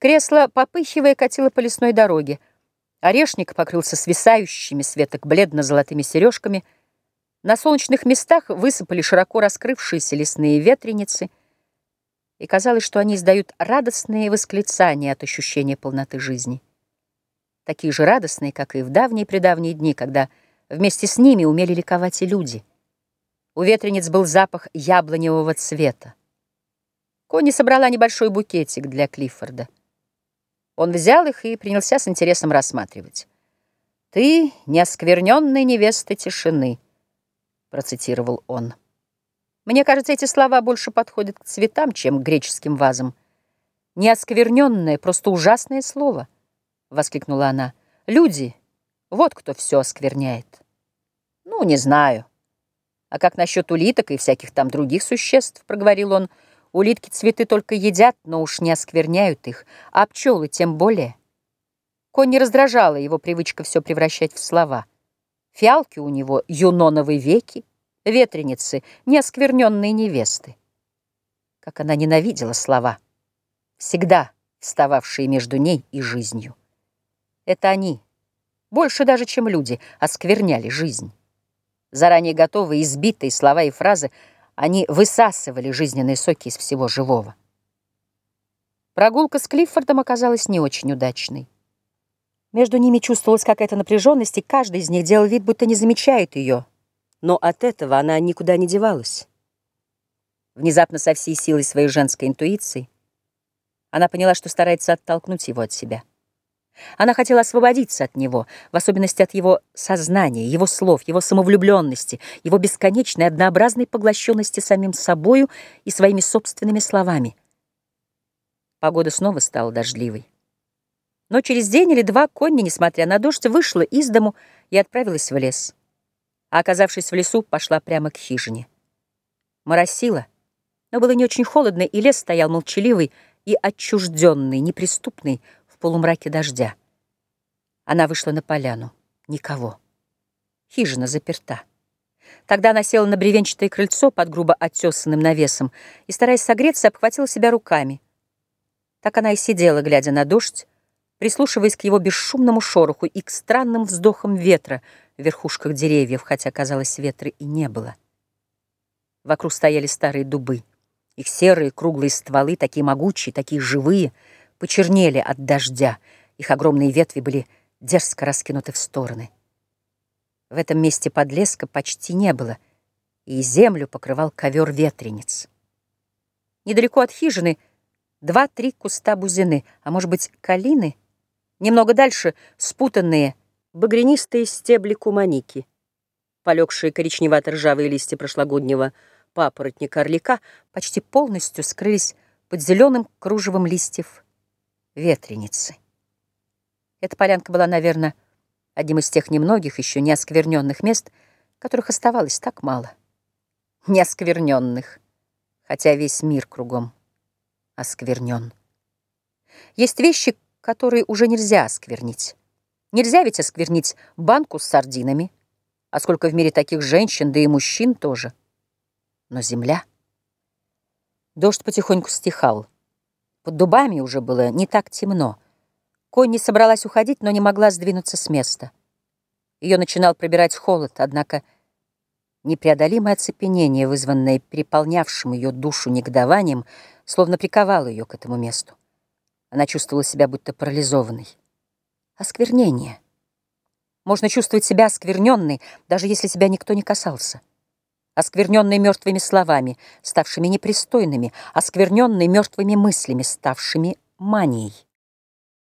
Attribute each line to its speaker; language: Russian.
Speaker 1: Кресло, попыхивая, катило по лесной дороге. Орешник покрылся свисающими светок бледно-золотыми сережками. На солнечных местах высыпали широко раскрывшиеся лесные ветреницы, и казалось, что они издают радостные восклицания от ощущения полноты жизни. Такие же радостные, как и в давние-предавние дни, когда вместе с ними умели ликовать и люди. У ветрениц был запах яблоневого цвета. Конни собрала небольшой букетик для Клиффорда. Он взял их и принялся с интересом рассматривать. «Ты неоскверненная невеста тишины», — процитировал он. Мне кажется, эти слова больше подходят к цветам, чем к греческим вазам. «Неоскверненное, просто ужасное слово», — воскликнула она. «Люди, вот кто все оскверняет». «Ну, не знаю». «А как насчет улиток и всяких там других существ?» — проговорил он. Улитки цветы только едят, но уж не оскверняют их, а пчелы тем более. Конь не раздражала его привычка все превращать в слова. Фиалки у него юноновые веки, ветреницы, неоскверненные невесты. Как она ненавидела слова, всегда встававшие между ней и жизнью. Это они, больше даже, чем люди, оскверняли жизнь. Заранее готовые, избитые слова и фразы — они высасывали жизненные соки из всего живого. Прогулка с Клиффордом оказалась не очень удачной. Между ними чувствовалась какая-то напряженность, и каждый из них делал вид, будто не замечает ее. Но от этого она никуда не девалась. Внезапно со всей силой своей женской интуиции она поняла, что старается оттолкнуть его от себя. Она хотела освободиться от него, в особенности от его сознания, его слов, его самовлюбленности, его бесконечной однообразной поглощенности самим собою и своими собственными словами. Погода снова стала дождливой. Но через день или два Конни, несмотря на дождь, вышла из дому и отправилась в лес. А оказавшись в лесу, пошла прямо к хижине. Моросило, но было не очень холодно, и лес стоял молчаливый и отчужденный, неприступный, полумраке дождя. Она вышла на поляну. Никого. Хижина заперта. Тогда она села на бревенчатое крыльцо под грубо оттесанным навесом и, стараясь согреться, обхватила себя руками. Так она и сидела, глядя на дождь, прислушиваясь к его бесшумному шороху и к странным вздохам ветра в верхушках деревьев, хотя, казалось, ветра и не было. Вокруг стояли старые дубы. Их серые круглые стволы, такие могучие, такие живые — почернели от дождя, их огромные ветви были дерзко раскинуты в стороны. В этом месте подлеска почти не было, и землю покрывал ковер ветрениц. Недалеко от хижины два-три куста бузины, а может быть, калины. Немного дальше спутанные багрянистые стебли куманики. Полегшие коричневато-ржавые листья прошлогоднего папоротника орлика почти полностью скрылись под зеленым кружевом листьев ветреницы. Эта полянка была, наверное, одним из тех немногих еще не оскверненных мест, которых оставалось так мало. Не оскверненных, хотя весь мир кругом осквернен. Есть вещи, которые уже нельзя осквернить. Нельзя ведь осквернить банку с сардинами, а сколько в мире таких женщин, да и мужчин тоже. Но земля... Дождь потихоньку стихал. Под дубами уже было не так темно. Конни собралась уходить, но не могла сдвинуться с места. Ее начинал пробирать холод, однако непреодолимое оцепенение, вызванное переполнявшим ее душу негодованием, словно приковало ее к этому месту. Она чувствовала себя будто парализованной. Осквернение. Можно чувствовать себя оскверненной, даже если тебя никто не касался оскверненный мертвыми словами, ставшими непристойными, оскверненный мертвыми мыслями, ставшими манией.